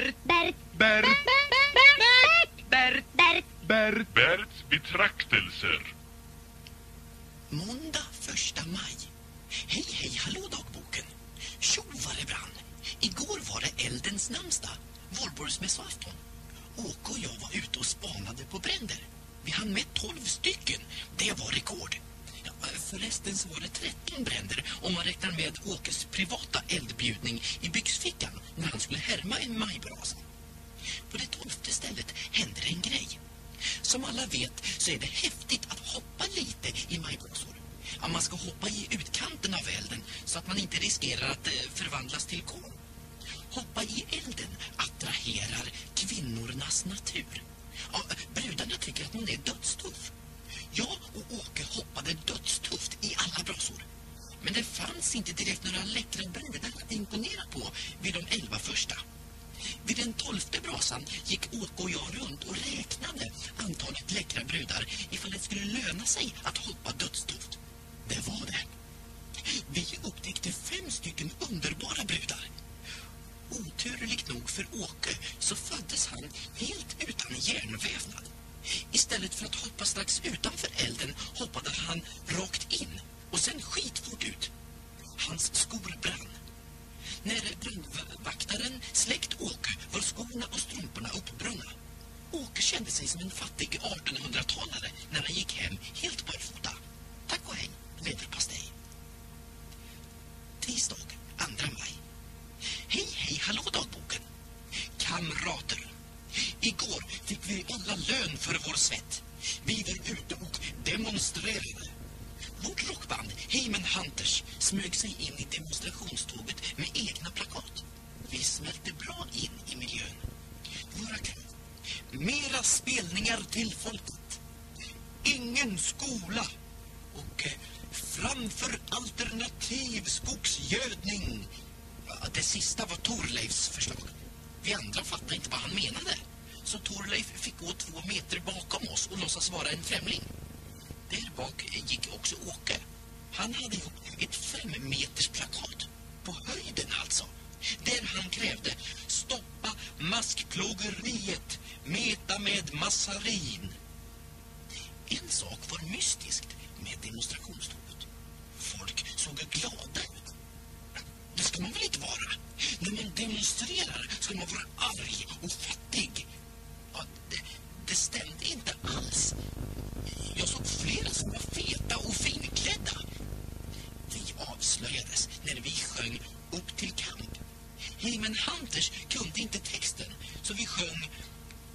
Bert, Bert, Bert, Bert, Bert, Bert. Bert. Berts betraktelser. Måndag första maj. Hej, hej, hallå dagboken. Tjo vad det brann. Igår var det eldens namnsdag, valborgsmässoafton. Åke och jag var ute och spanade på bränder. Vi hann med 12 stycken. Det var rekord. Förresten så var det 13 bränder om man räknar med Åkes privata eldbjudning i byxfickan när han skulle härma en majbrasa. På det tolfte stället hände det en grej. Som alla vet så är det häftigt att hoppa lite i majbrasor. Att man ska hoppa i utkanten av elden så att man inte riskerar att eh, förvandlas till kol. Hoppa i elden attraherar kvinnornas natur. Ja, brudarna tycker att man är dödstuff. Jag och Åke hoppade dödstufft i alla brasor. Men det fanns inte direkt några läckra brudar att imponera på vid de elva första. Vid den tolfte brasan gick Åke och jag runt och räknade antalet läckra brudar ifall det skulle löna sig att hoppa dödstufft. Det var det. Vi upptäckte fem stycken underbara brudar. Oturligt nog för Åke så föddes han helt utan hjärnvävnad. Istället för att hoppa strax utanför elden hoppade han rakt in och sen skitfort ut. Hans skor brann. När brandvaktaren släckt Åke var skorna och strumporna uppbrunna. Åke kände sig som en fattig 1800-talare när han gick hem helt barfota. Tack och hej, leverpastej. Tisdag, 2 maj. Hej, hej, hallå dagboken. Kamrater. Igår fick vi alla lön för vår svett. Vi var ute och demonstrerade. Vårt rockband, Heyman Hunters, smög sig in i demonstrationståget med egna plakat. Vi smälte bra in i miljön. Våra krav. Mera spelningar till folket. Ingen skola. Och eh, framför alternativ skogsgödning. Det sista var Torleifs förslag. Vi andra fattade inte vad han menade. Så Torleif fick gå två meter bakom oss och låtsas vara en främling. Där bak gick också Åke. Han hade gjort ett fem meters plakat. På höjden alltså. Där han krävde stoppa maskplågeriet, meta med massarin. En sak var mystiskt med demonstrationståget. Folk såg glada ut. Det ska man väl inte vara? När man demonstrerar ska man vara arg och fattig. Det, stämde inte alls. Jag såg flera som var feta och finklädda. Vi avslöjades när vi sjöng upp till kamp. Heyman Hunters kunde inte texten, så vi sjöng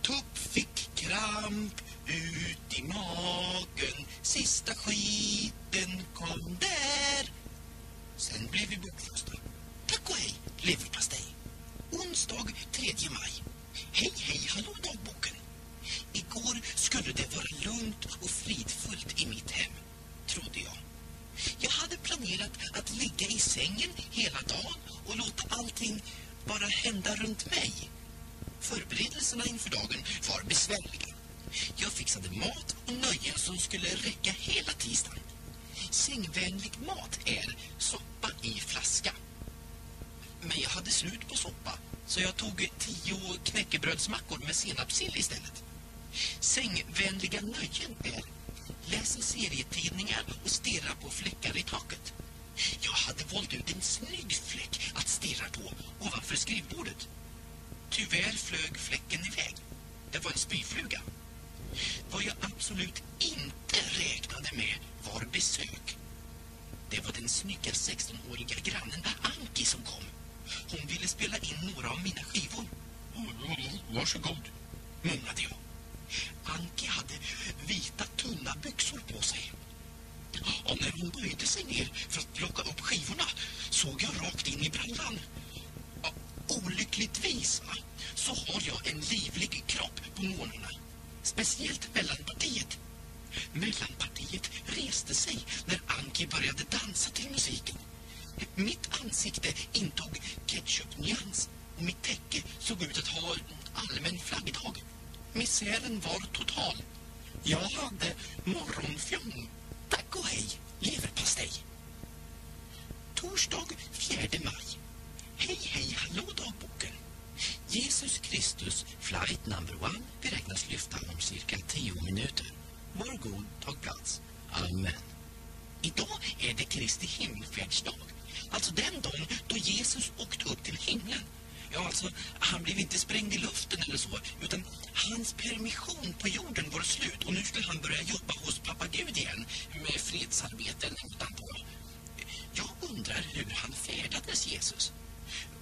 Tupp fick kramp ut i magen Sista skiten kom där Sen blev vi bokfösta. Tack och hej, leverpastej. Onsdag 3 maj. Hej, hej, hallå dagbok. Igår skulle det vara lugnt och fridfullt i mitt hem, trodde jag. Jag hade planerat att ligga i sängen hela dagen och låta allting bara hända runt mig. Förberedelserna inför dagen var besvärliga. Jag fixade mat och nöjen som skulle räcka hela tisdagen. Sängvänlig mat är soppa i flaska. Men jag hade slut på soppa så jag tog tio knäckebrödsmackor med senapssill istället. Sängvänliga nöjen är läsa serietidningar och stirra på fläckar i taket. Jag hade valt ut en snygg fläck att stirra på ovanför skrivbordet. Tyvärr flög fläcken iväg. Det var en spyfluga. Vad jag absolut inte räknade med var besök. Det var den snygga 16-åriga grannen Anki som kom. Hon ville spela in några av mina skivor. Varsågod, mumlade jag. Anki hade vita tunna byxor på sig. Och när hon böjde sig ner för att plocka upp skivorna såg jag rakt in i brallan. Olyckligtvis va, så har jag en livlig kropp på morgnarna. Speciellt mellanpartiet. Mellanpartiet reste sig när Anki började dansa till musiken. Mitt ansikte intog ketchupnyans och mitt täcke såg ut att ha allmän flaggdag. Misären var total. Jag hade morgonfjong. Tack och hej, leverpastej. Torsdag 4 maj. Hej, hej, hallå dagboken. Jesus Kristus, flight number one, beräknas lyfta om cirka tio minuter. Var god, tag plats. Amen. Idag är det Kristi himmelfärdsdag. Alltså den dagen då Jesus åkte upp till himlen. Ja, alltså, han blev inte sprängd i luften eller så, utan hans permission på jorden var slut och nu skulle han börja jobba hos pappa Gud igen med fredsarbeten utanpå. Jag undrar hur han färdades Jesus.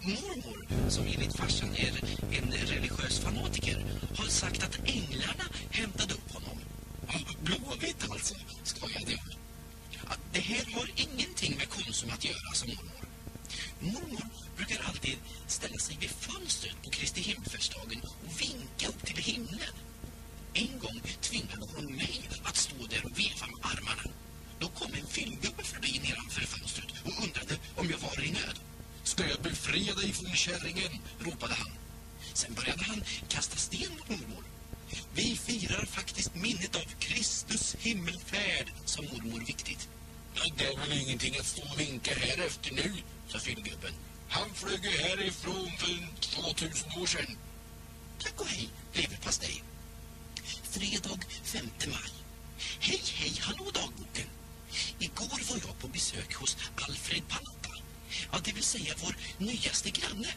Mormor, som enligt farsan är en religiös fanatiker, har sagt att änglarna hämtade upp honom. Blåvitt alltså, skojade jag. Det här har ingenting med Konsum att göra, sa mormor. Mormor brukar alltid ställa sig vid fönstret på Kristi himmelfärdsdagen och vinka upp till himlen. En gång tvingade hon mig att stå där och veva med armarna. Då kom en fyllgubbe förbi nedanför fönstret och undrade om jag var i nöd. Ska jag befria dig från kärringen? ropade han. Sen började han kasta sten mot mormor. Vi firar faktiskt minnet av Kristus himmelfärd, sa mormor viktigt. Det är väl ingenting att stå och vinka här efter nu, sa filmgubben. Han flög ju härifrån för 2000 år sedan. Tack och hej, leverpastej. Fredag 5 maj. Hej, hej, hallå dagboken. Igår var jag på besök hos Alfred Panotta. Ja, det vill säga vår nyaste granne.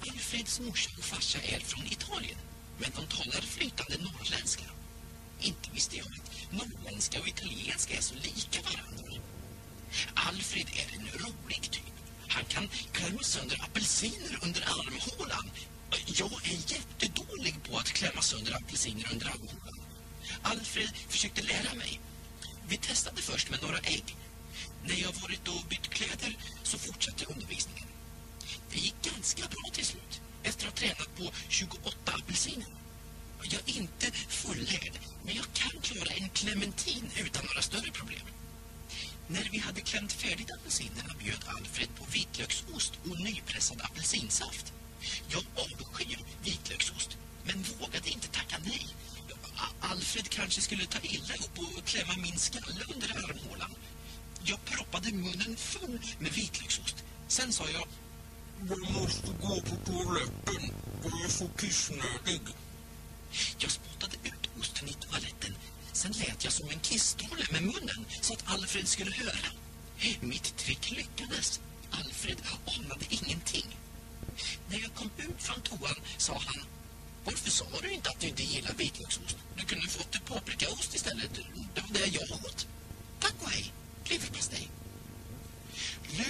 Alfreds morsa och farsa är från Italien, men de talar flytande norrländska. Inte visste jag att norrländska och italienska är så lika varandra. Alfred är en rolig typ. Han kan klämma sönder apelsiner under armhålan. Jag är jättedålig på att klämma sönder apelsiner under armhålan. Alfred försökte lära mig. Vi testade först med några ägg. När jag varit och bytt kläder så fortsatte undervisningen. Det gick ganska bra till slut, efter att ha tränat på 28 apelsiner. Jag är inte fullärd, men jag kan klara en clementin utan några större problem. När vi hade klämt färdigt apelsinerna bjöd Alfred på vitlöksost och nypressad apelsinsaft. Jag avskyr vitlöksost, men vågade inte tacka nej. Alfred kanske skulle ta illa upp och klämma min skalle under armhålan. Jag proppade munnen full med vitlöksost. Sen sa jag... Jag måste gå på toaletten. Jag är så kissnödig. Alfred skulle höra. Mitt trick lyckades. Alfred anade ingenting. När jag kom ut från toan sa han Varför sa du inte att du inte gillar vitlöksost? Du kunde fått paprikaost istället. Det var det jag åt. Tack och hej, leverpastej. Nu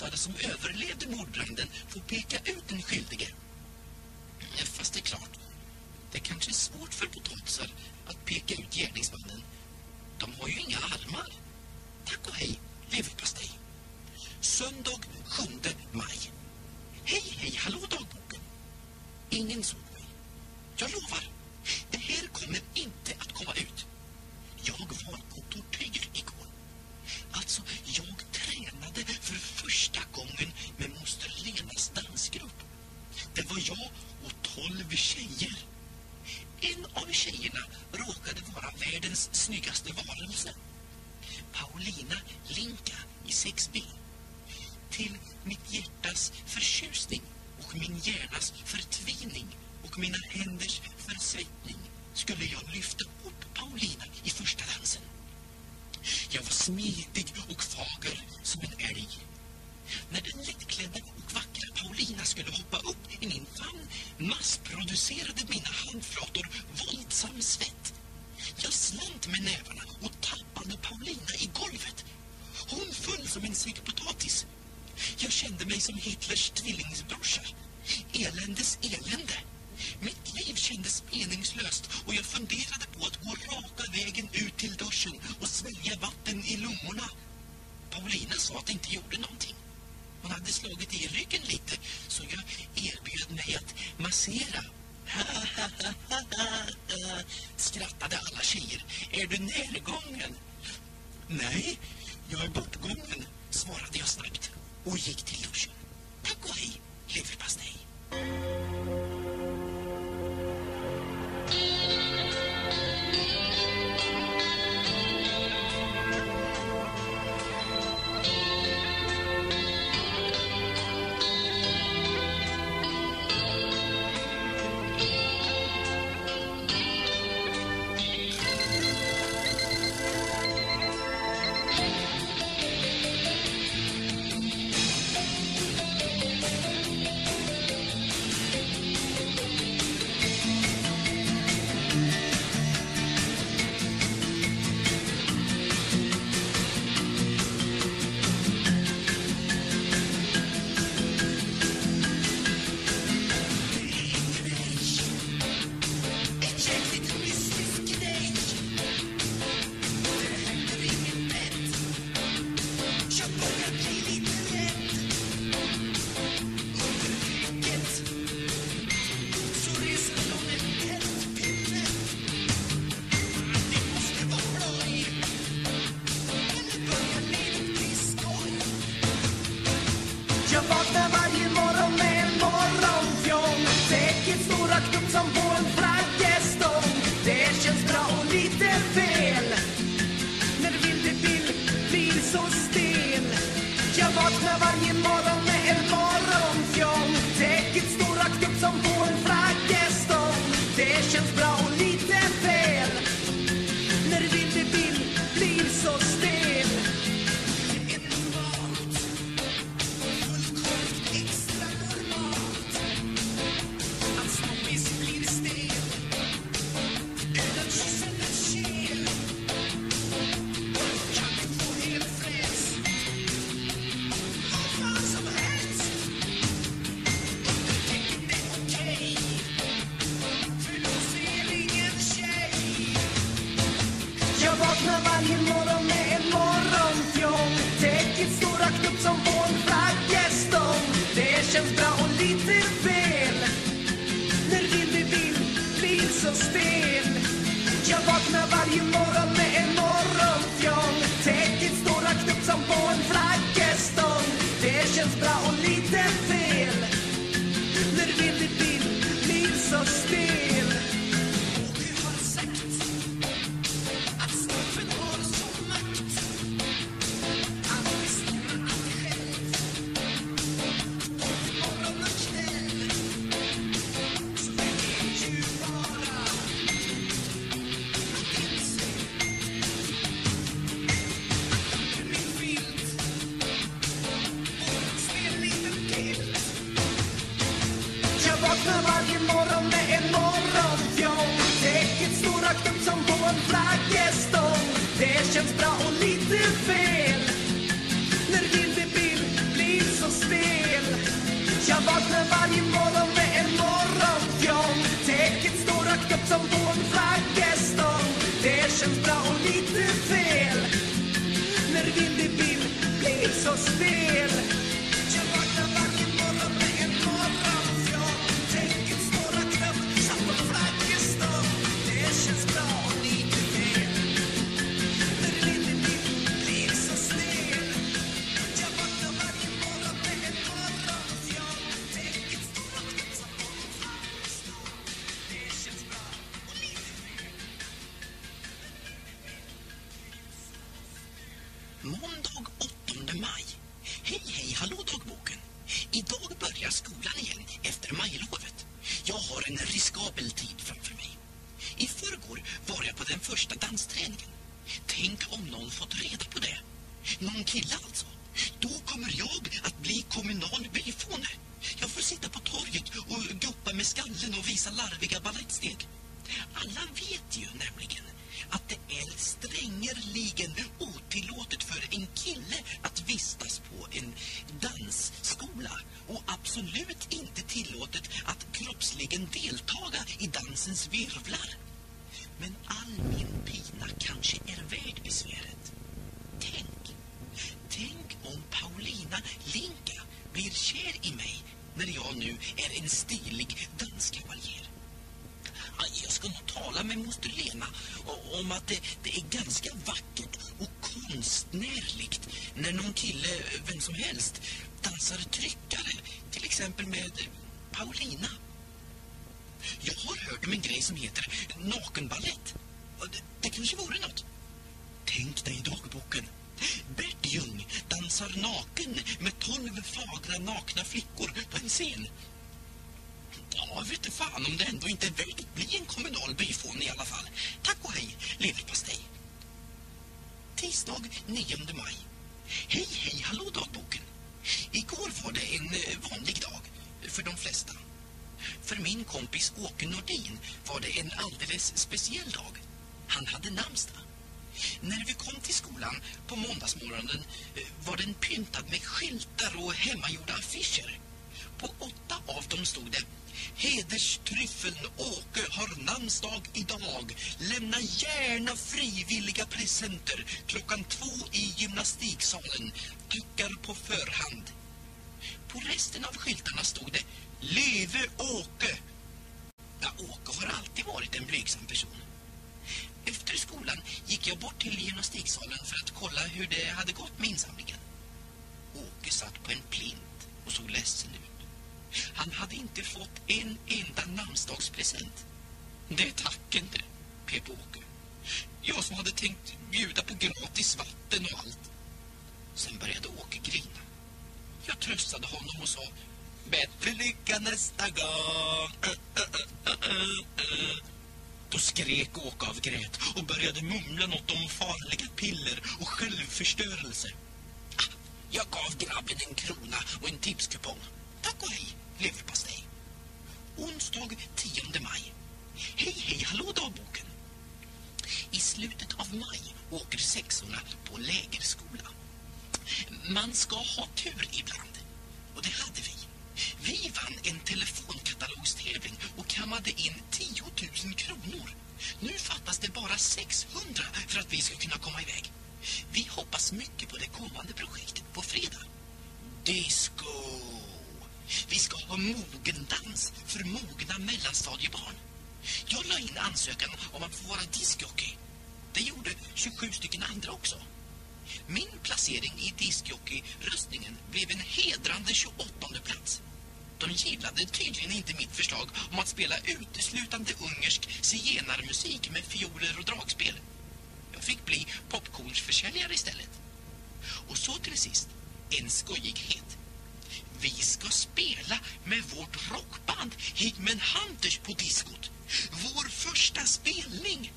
potatisar som överlevde mordbranden får peka ut den skyldige. Fast det är klart, det kanske är svårt för potatisar att peka ut gärningsmannen. De har ju inga armar. Tack och hej, leverpastej. Söndag 7 maj. Hej, hej, hallå dagboken. Ingen såg mig. Jag lovar, det här kommer inte att komma ut. Jag var tjejerna råkade vara världens snyggaste varelse. Paulina Linka i 6B. Till mitt hjärtas förtjusning och min hjärnas förtvining och mina händers försvettning skulle jag lyfta upp Paulina i första dansen. Jag var smidig och fager som en älg. När den lättklädda att Paulina skulle hoppa upp i min famn massproducerade mina handflator våldsam svett. Jag slant med nävarna och tappade Paulina i golvet. Hon föll som en säck potatis. Jag kände mig som Hitlers tvillingsbrorsa. Eländes elände. Mitt liv kändes meningslöst och jag funderade på att gå raka vägen ut till duschen och svälja vatten i lungorna. Paulina sa att det inte gjorde någonting. Hon hade slagit i ryggen lite så jag erbjöd mig att massera. Skrattade alla tjejer. Är du närgången? Nej, jag är bortgången, svarade jag snabbt och gick till duschen. Tack och hej, leverpastej. Täcket upp som på en Det känns bra och lite fel. När vilde Bill blir så stel. Jag vaknar varje morgon med en morgonfjong Täcket står rakt upp som på en flaggstång Det känns bra och lite fel Måndag 8 maj. Hej, hej, hallå dagboken. Idag börjar skolan igen efter majlovet. Jag har en riskabel tid framför mig. I förrgår var jag på den första dansträningen. Tänk om någon fått reda på det. Någon kille alltså. Då kommer jag att bli kommunal byfåne. Jag får sitta på torget och guppa med skallen och visa larviga balettsteg. Alla vet ju nämligen att det är strängerligen otillåtet för en kille att vistas på en dansskola och absolut inte tillåtet att kroppsligen deltaga i dansens virvlar. Men all min pina kanske är värd besväret. Tänk, tänk om Paulina Linka blir kär i mig när jag nu är en stilig danskavaljer. Jag ska nog tala med moster Lena om att det, det, är ganska vackert och konstnärligt när någon kille, vem som helst, dansar tryckare, till exempel med Paulina. Jag har hört om en grej som heter nakenballett. Det, det kanske vore något. Tänk dig dagboken. Bert Ljung dansar naken med tolv fagra nakna flickor på en scen. Ja, vet du fan om det ändå inte är värt att bli en kommunal byfån i alla fall. Tack och hej, leverpastej. Tisdag 9 maj. Hej, hej, hallå dagboken. Igår var det en eh, vanlig dag för de flesta. För min kompis Åke Nordin var det en alldeles speciell dag. Han hade namnsdag. När vi kom till skolan på måndagsmorgonen eh, var den pyntad med skyltar och hemmagjorda affischer. På åtta av dem stod det Hederstryffeln Åke har namnsdag idag. Lämna gärna frivilliga presenter klockan två i gymnastiksalen. Tackar på förhand. På resten av skyltarna stod det Leve Åke. Ja, Åke har alltid varit en blygsam person. Efter skolan gick jag bort till gymnastiksalen för att kolla hur det hade gått med insamlingen. Åke satt på en plint och såg ledsen ut. Han hade inte fått en enda namnsdagspresent. Det tacken det, pep Åke. Jag som hade tänkt bjuda på gratis vatten och allt. Sen började Åke grina. Jag tröstade honom och sa Bättre lycka nästa gång. Då skrek Åke av grät och började mumla något om farliga piller och självförstörelse. Jag gav grabben en krona och en tipskupong. Tack och hej, leverpastej. Onsdag 10 maj. Hej, hej, hallå dagboken. I slutet av maj åker sexorna på lägerskola. Man ska ha tur ibland. Och det hade vi. Vi vann en telefonkatalogstävling och kammade in 10 000 kronor. Nu fattas det bara 600 för att vi ska kunna komma iväg. Vi hoppas mycket på det kommande projektet på fredag. Disco! Vi ska ha mogendans för mogna mellanstadiebarn. Jag la in ansökan om att få vara diskjockey. Det gjorde 27 stycken andra också. Min placering i diskjockey-röstningen blev en hedrande 28 plats. De gillade tydligen inte mitt förslag om att spela uteslutande ungersk zigenarmusik med fioler och dragspel. Jag fick bli popcornsförsäljare istället. Och så till sist, en skojighet. Vi ska spela med vårt rockband Higmen Hunters på diskot. Vår första spelning.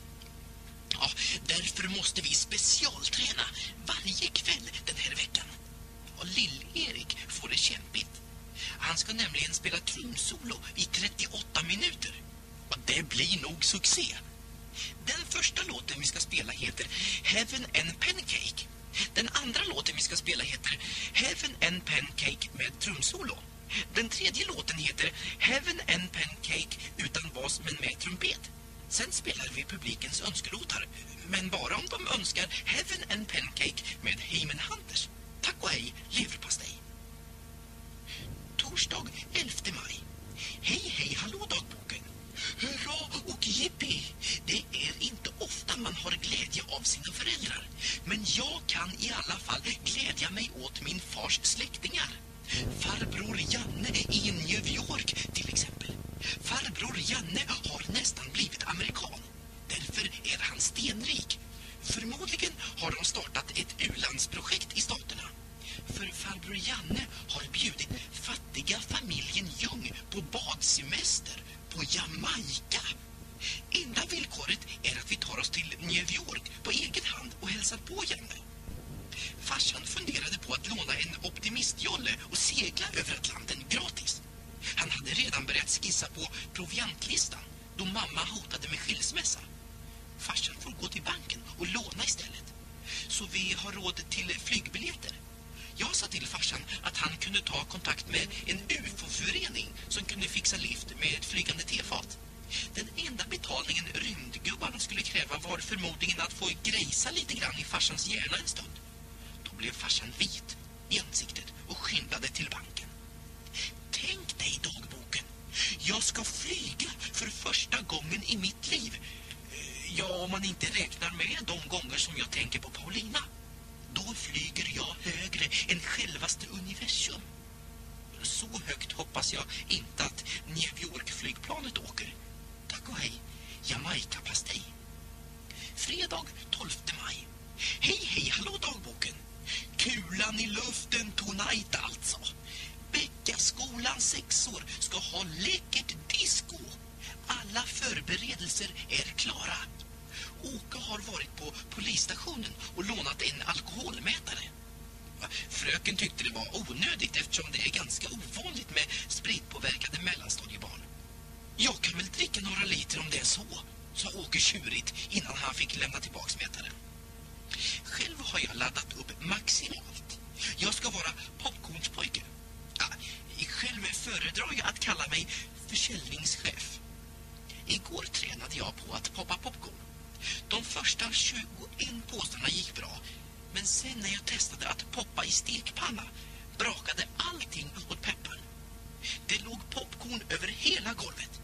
Ja, därför måste vi specialträna varje kväll den här veckan. Och Lill-Erik får det kämpigt. Han ska nämligen spela trumsolo i 38 minuter. Och det blir nog succé. Den första låten vi ska spela heter Heaven and Pancake. Den andra låten vi ska spela heter Heaven and Pancake med trumsolo. Den tredje låten heter Heaven and Pancake utan bas men med trumpet. Sen spelar vi publikens önskelåtar, men bara om de önskar Heaven and Pancake med Heyman Hunters. Tack och hej, leverpastej. Torsdag 11 maj. Hej, hej, hallå dagboken. Hurra och jippi! Det är inte ofta man har glädje av sina föräldrar. Men jag kan i alla fall glädja mig åt min fars släktingar. Farbror Janne i New York till exempel. Farbror Janne har nästan blivit amerikan. Därför är han stenrik. Förmodligen har de startat ett ulandsprojekt i staterna. För farbror Janne har bjudit fattiga familjen Ljung på badsemester på Jamaica. Enda villkoret är att vi tar oss till New York på egen hand och hälsar på Janne. Farsan funderade på att låna en optimistjolle och segla över Atlanten gratis. Han hade redan börjat skissa på proviantlistan då mamma hotade med skilsmässa. Farsan får gå till banken och låna istället. Så vi har råd till flygbiljetter. Jag sa till farsan att han kunde ta kontakt med en UFO-förening som kunde fixa lift med ett flygande tefat. Den enda betalningen rymdgubbarna skulle kräva var förmodligen att få grejsa lite grann i farsans hjärna en stund. Då blev farsan vit i ansiktet och skyndade till banken. Tänk dig dagboken. Jag ska flyga för första gången i mitt liv. Ja, om man inte räknar med de gånger som jag tänker på Paulina. Då flyger jag högre än självaste universum. Så högt hoppas jag inte att New York-flygplanet åker. Tack och hej, Jamaica-pastej. Fredag 12 maj. Hej, hej, hallå dagboken. Kulan i luften tonight alltså. Bäckaskolans sexor ska ha läckert disco. Alla förberedelser är klara. Åke har varit på polisstationen och lånat en alkoholmätare. Fröken tyckte det var onödigt eftersom det är ganska ovanligt med spritpåverkade mellanstadiebarn. Jag kan väl dricka några liter om det är så, sa Åke tjurigt innan han fick lämna tillbaks mätaren. Själv har jag laddat upp maximalt. Jag ska vara popcornspojke. Ja, själv föredrar jag att kalla mig försäljningschef. Igår tränade jag på att poppa popcorn. De första 21 påsarna gick bra. Men sen när jag testade att poppa i stekpanna brakade allting åt pepparn. Det låg popcorn över hela golvet.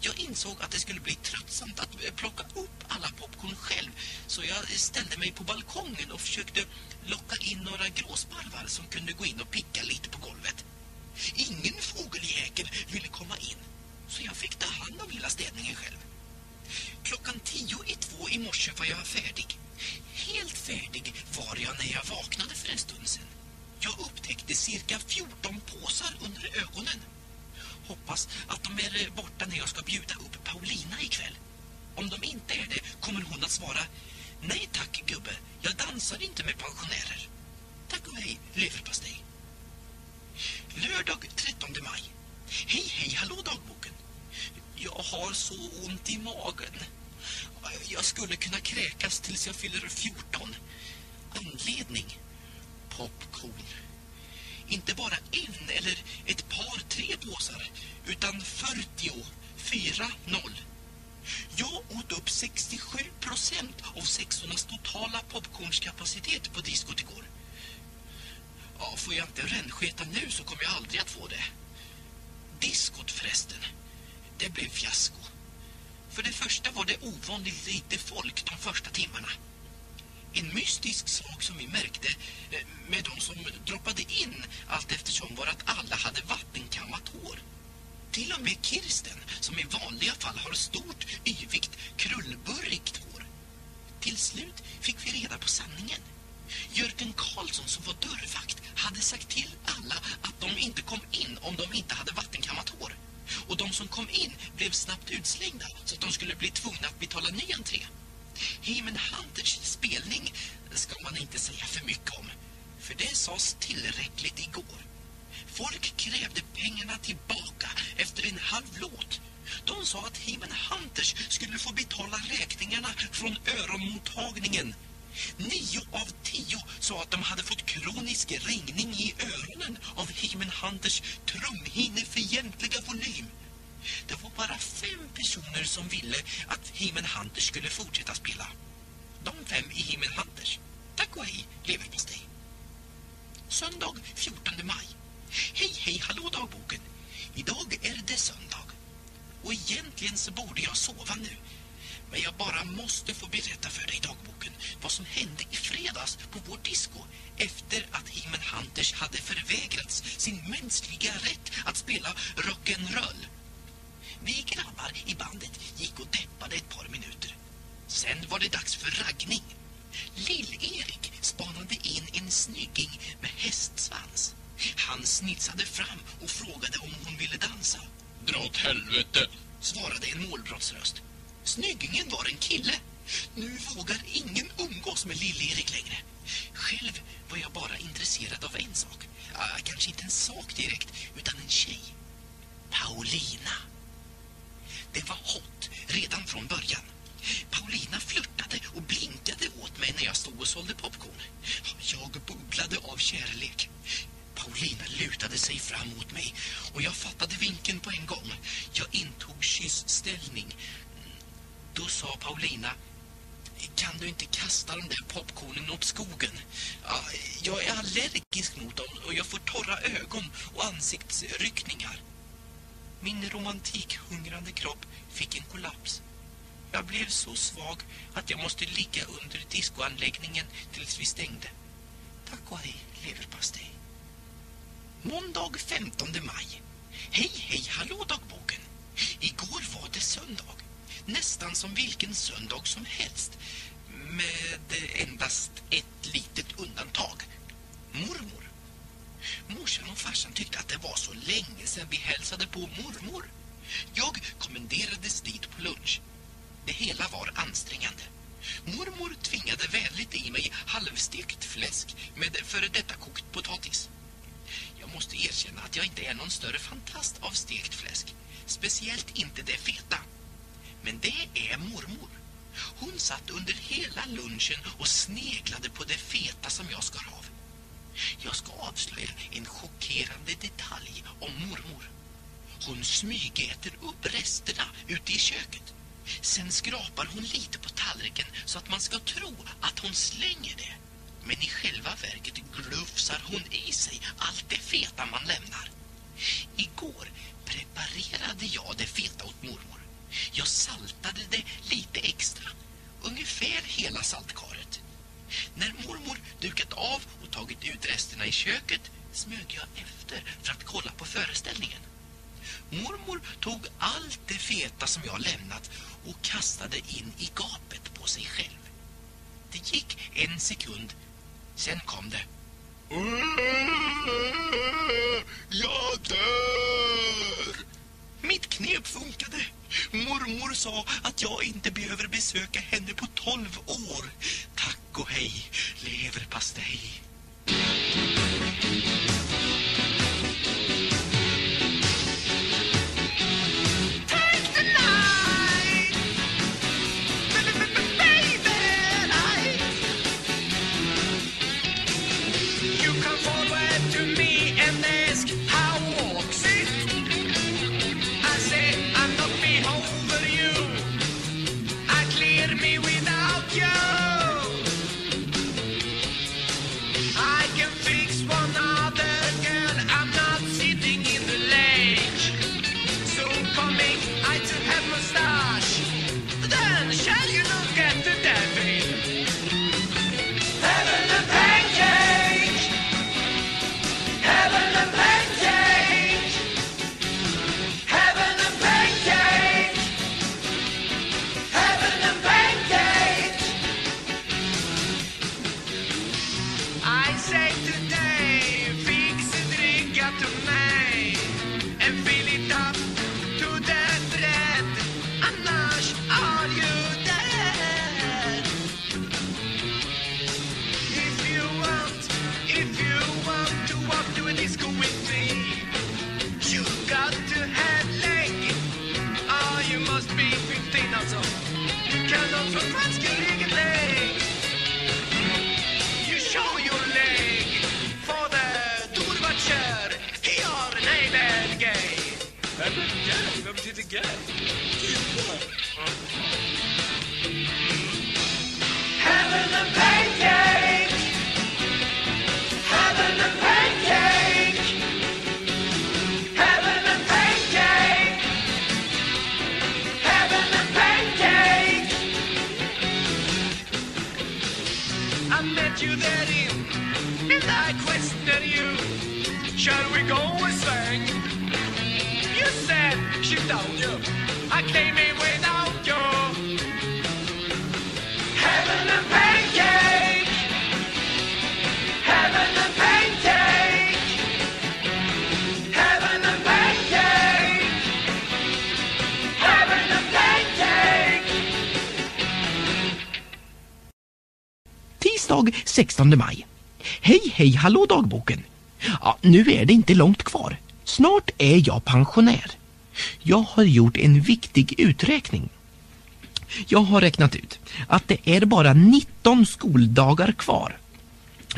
Jag insåg att det skulle bli tröttsamt att eh, plocka upp alla popcorn själv så jag ställde mig på balkongen och försökte locka in några gråsparvar som kunde gå in och picka lite på golvet. Ingen fågeljäkel ville komma in så jag fick ta hand om hela städningen själv. Klockan tio i två i morse var jag färdig. Helt färdig var jag när jag vaknade för en stund sedan. Jag upptäckte cirka 14 påsar under ögonen. Hoppas att de är borta när jag ska bjuda upp Paulina ikväll. Om de inte är det kommer hon att svara Nej tack gubbe, jag dansar inte med pensionärer. Tack och hej, leverpastej. Lördag 13 maj. Hej, hej, hallå dagboken. Jag har så ont i magen. Jag skulle kunna kräkas tills jag fyller 14. Anledning? Popcorn. Inte bara en eller ett par tre påsar, utan 40, 4, 0. Jag åt upp 67 procent av sexornas totala popcornskapacitet på diskot igår. Ja, får jag inte rännsketa nu så kommer jag aldrig att få det. Diskot förresten, det blev fiasko. För det första var det ovanligt lite folk de första timmarna. En mystisk sak som vi märkte eh, med de som droppade in allt eftersom var att alla hade vattenkammat hår. Till och med Kirsten, som i vanliga fall har stort, yvigt, krullburrigt hår. Till slut fick vi reda på sanningen. Jörgen Karlsson som var dörrvakt hade sagt till alla att de inte kom in om de inte hade vattenkammat hår. Och de som kom in blev snabbt utslängda så att de skulle bli tvungna att betala ny entré. Heyman Hunters spelning ska man inte säga för mycket om. För det sades tillräckligt igår. Folk krävde pengarna tillbaka efter en halv låt. De sa att Heyman Hunters skulle få betala räkningarna från öronmottagningen. Nio av tio sa att de hade fått kronisk ringning i öronen av Heman Hunters trumhinnefientliga volym. Det var bara fem personer som ville att Heman Hunters skulle fortsätta spela. De fem i Heman Hunters. Tack och hej, leverpastej. Söndag 14 maj. Hej, hej, hallå dagboken. Idag är det söndag. Och egentligen så borde jag sova nu. Men jag bara måste få berätta för dig dagboken vad som hände i fredags på vår disco efter att Heman Hunters hade förvägrats sin mänskliga rätt att spela rock'n'roll. Vi grabbar i bandet gick och deppade ett par minuter. Sen var det dags för raggning. Lill-Erik spanade in en snygging med hästsvans. Han snitsade fram och frågade om hon ville dansa. Dra åt helvete, svarade en målbrottsröst. Snyggingen var en kille. Nu vågar ingen umgås med Lill-Erik längre. Själv var jag bara intresserad av en sak. Ja, kanske inte en sak direkt, utan en tjej. Paulina. Det var hot redan från början. Paulina flörtade och blinkade åt mig när jag stod och sålde popcorn. Jag bubblade av kärlek. Paulina lutade sig fram mot mig och jag fattade vinken på en gång. Jag intog kyssställning. Då sa Paulina kan du inte kasta de där popcornen åt skogen? Ja, jag är allergisk mot dem och jag får torra ögon och ansiktsryckningar. Min romantikhungrande kropp fick en kollaps. Jag blev så svag att jag måste ligga under diskoanläggningen tills vi stängde. Tack och hej, leverpastej. Måndag 15 maj. Hej, hej, hallå dagboken. Igår var det söndag. Nästan som vilken söndag som helst. Med endast ett litet undantag. Mormor. Morsan och farsan tyckte att det var så länge sedan vi hälsade på mormor. Jag kommenderades dit på lunch. Det hela var ansträngande. Mormor tvingade vänligt i mig halvstekt fläsk med före detta kokt potatis. Jag måste erkänna att jag inte är någon större fantast av stekt fläsk. Speciellt inte det feta. Men det är mormor. Hon satt under hela lunchen och sneglade på det feta som jag skar av. Jag ska avslöja en chockerande detalj om mormor. Hon smygäter upp resterna ute i köket. Sen skrapar hon lite på tallriken så att man ska tro att hon slänger det. Men i själva verket glufsar hon i sig allt det feta man lämnar. Igår preparerade jag det feta åt mormor. Jag saltade det lite extra. Ungefär hela saltkaret. När mormor dukat av och tagit ut resterna i köket smög jag efter för att kolla på föreställningen. Mormor tog allt det feta som jag lämnat och kastade in i gapet på sig själv. Det gick en sekund, sen kom det. Jag dör! Mitt knep funkade. Mormor sa att jag inte behöver besöka henne på tolv år. Tack och hej, leverpastej. Onsdag 16 maj. Hej, hej, hallå dagboken. Ja, nu är det inte långt kvar. Snart är jag pensionär. Jag har gjort en viktig uträkning. Jag har räknat ut att det är bara 19 skoldagar kvar.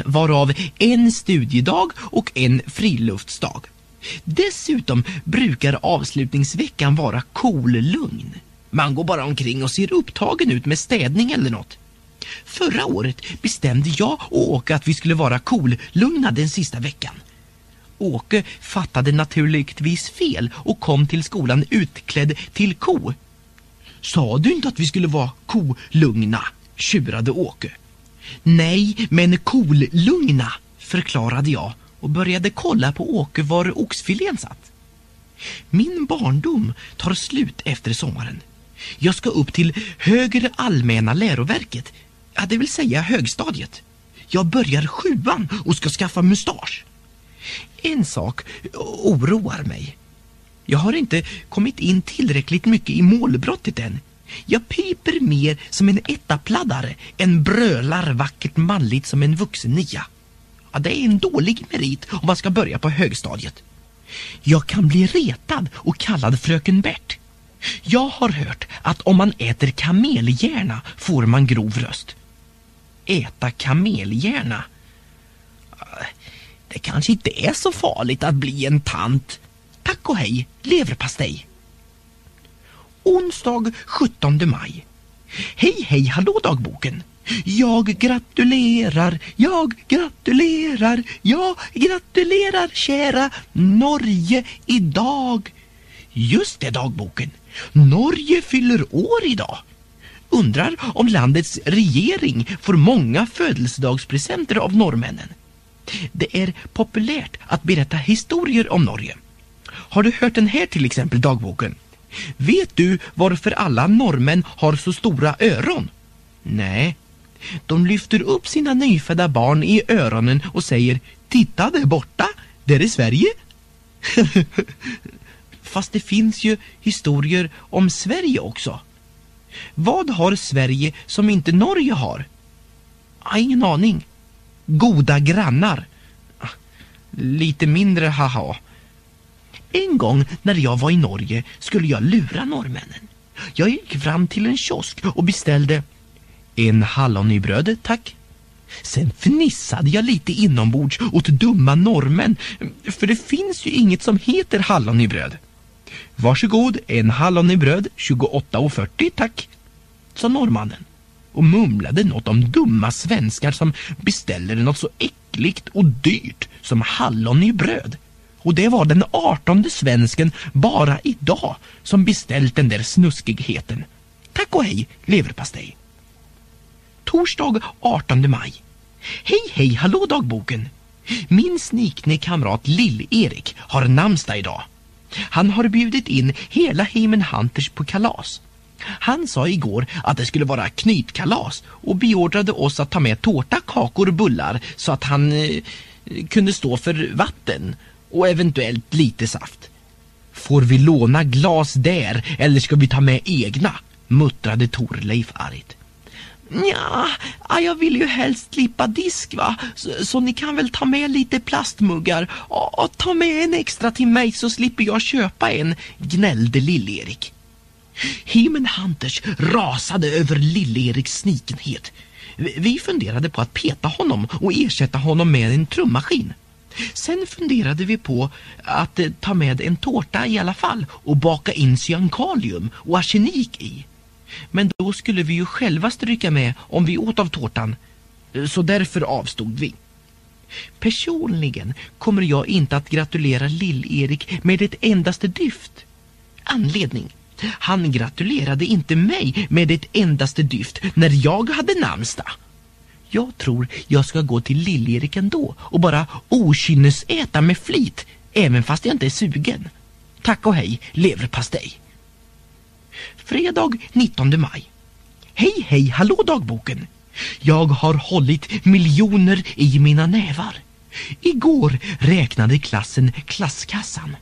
Varav en studiedag och en friluftsdag. Dessutom brukar avslutningsveckan vara cool-lugn. Man går bara omkring och ser upptagen ut med städning eller något. Förra året bestämde jag och Åke att vi skulle vara cool-lugna den sista veckan. Åke fattade naturligtvis fel och kom till skolan utklädd till ko. Sa du inte att vi skulle vara kolugna? tjurade Åke. Nej, men kolugna förklarade jag och började kolla på Åke var oxfilén satt. Min barndom tar slut efter sommaren. Jag ska upp till högre allmänna läroverket, ja, det vill säga högstadiet. Jag börjar sjuan och ska skaffa mustasch. En sak oroar mig. Jag har inte kommit in tillräckligt mycket i målbrottet än. Jag piper mer som en ettapladdare än brölar vackert manligt som en vuxen nia. Ja, det är en dålig merit om man ska börja på högstadiet. Jag kan bli retad och kallad fröken Bert. Jag har hört att om man äter kamelhjärna får man grov röst. Äta kamelhjärna? Det kanske inte är så farligt att bli en tant. Tack och hej, leverpastej. Onsdag 17 maj. Hej, hej, hallå dagboken. Jag gratulerar, jag gratulerar, jag gratulerar kära Norge idag. Just det, dagboken. Norge fyller år idag. Undrar om landets regering får många födelsedagspresenter av norrmännen. Det är populärt att berätta historier om Norge. Har du hört den här till exempel, dagboken? Vet du varför alla norrmän har så stora öron? Nej. De lyfter upp sina nyfödda barn i öronen och säger Titta där borta, där är Sverige. Fast det finns ju historier om Sverige också. Vad har Sverige som inte Norge har? Ah, ingen aning. Goda grannar. Ah, lite mindre haha. En gång när jag var i Norge skulle jag lura norrmännen. Jag gick fram till en kiosk och beställde en hallon i brödet, tack. Sen fnissade jag lite inombords åt dumma norrmän, för det finns ju inget som heter hallon i bröd. Varsågod, en hallon i bröd, 28,40 tack, sa norrmannen och mumlade något om dumma svenskar som beställer något så äckligt och dyrt som hallon i bröd. Och det var den artonde svensken bara idag som beställt den där snuskigheten. Tack och hej, leverpastej. Torsdag 18 maj. Hej, hej, hallå dagboken. Min snikne kamrat Lill-Erik har namnsdag idag. Han har bjudit in hela Heimen Hunters på kalas. Han sa igår att det skulle vara knytkalas och beordrade oss att ta med tårta, kakor och bullar så att han eh, kunde stå för vatten och eventuellt lite saft. Får vi låna glas där eller ska vi ta med egna? muttrade Torleif argt. Ja, jag vill ju helst slippa disk va, så, så, ni kan väl ta med lite plastmuggar och, och ta med en extra till mig så slipper jag köpa en, gnällde Lill-Erik. Himen Hunters rasade över Lill-Eriks snikenhet. Vi funderade på att peta honom och ersätta honom med en trummaskin. Sen funderade vi på att eh, ta med en tårta i alla fall och baka in cyankalium och arsenik i. Men då skulle vi ju själva stryka med om vi åt av tårtan, så därför avstod vi. Personligen kommer jag inte att gratulera Lill-Erik med ett endaste dyft. Anledning. Han gratulerade inte mig med ett endaste dyft när jag hade namnsdag. Jag tror jag ska gå till Lill-Erik ändå och bara okynnesäta med flit, även fast jag inte är sugen. Tack och hej, leverpastej. Fredag 19 maj. Hej, hej, hallå dagboken. Jag har hållit miljoner i mina nävar. Igår räknade klassen klasskassan.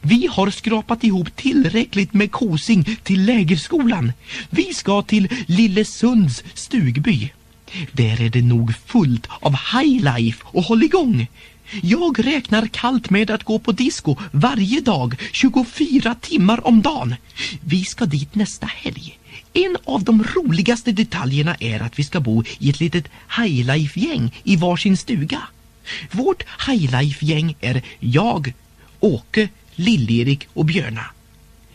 Vi har skrapat ihop tillräckligt med kosing till lägerskolan. Vi ska till Lillesunds stugby. Där är det nog fullt av highlife och hålligång. Jag räknar kallt med att gå på disco varje dag, 24 timmar om dagen. Vi ska dit nästa helg. En av de roligaste detaljerna är att vi ska bo i ett litet highlife-gäng i varsin stuga. Vårt highlife-gäng är jag, Åke, Lill-Erik och Björna.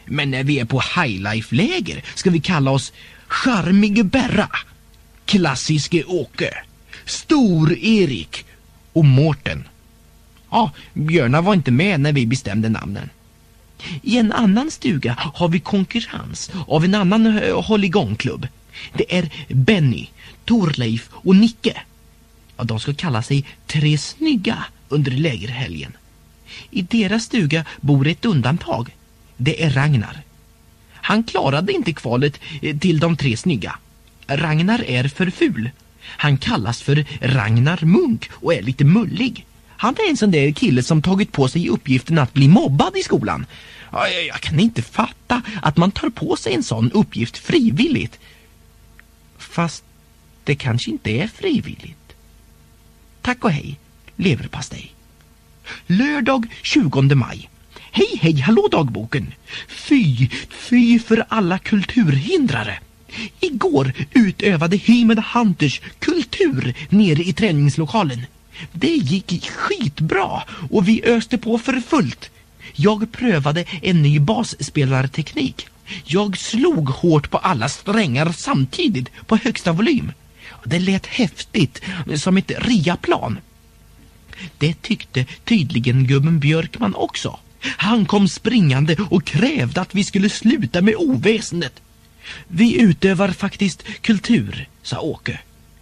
Men när vi är på highlife-läger ska vi kalla oss Charmige Berra, Klassiske Åke, Stor-Erik och Mårten. Ja, Björnar var inte med när vi bestämde namnen. I en annan stuga har vi konkurrens av en annan eh, hålligångklubb. Det är Benny, Torleif och Nicke. Ja, de ska kalla sig Tre Snygga under lägerhelgen. I deras stuga bor ett undantag. Det är Ragnar. Han klarade inte kvalet eh, till de tre snygga. Ragnar är för ful. Han kallas för Ragnar Munk och är lite mullig. Han är en sån där kille som tagit på sig uppgiften att bli mobbad i skolan. Jag, jag kan inte fatta att man tar på sig en sån uppgift frivilligt. Fast det kanske inte är frivilligt. Tack och hej, leverpastej. Lördag 20 maj. Hej, hej, hallå dagboken! Fy, fy för alla kulturhindrare! Igår utövade Hymed Hunters kultur nere i träningslokalen. Det gick skitbra och vi öste på för fullt. Jag prövade en ny basspelarteknik. Jag slog hårt på alla strängar samtidigt på högsta volym. Det lät häftigt, som ett riaplan. Det tyckte tydligen gubben Björkman också. Han kom springande och krävde att vi skulle sluta med oväsendet. Vi utövar faktiskt kultur, sa Åke.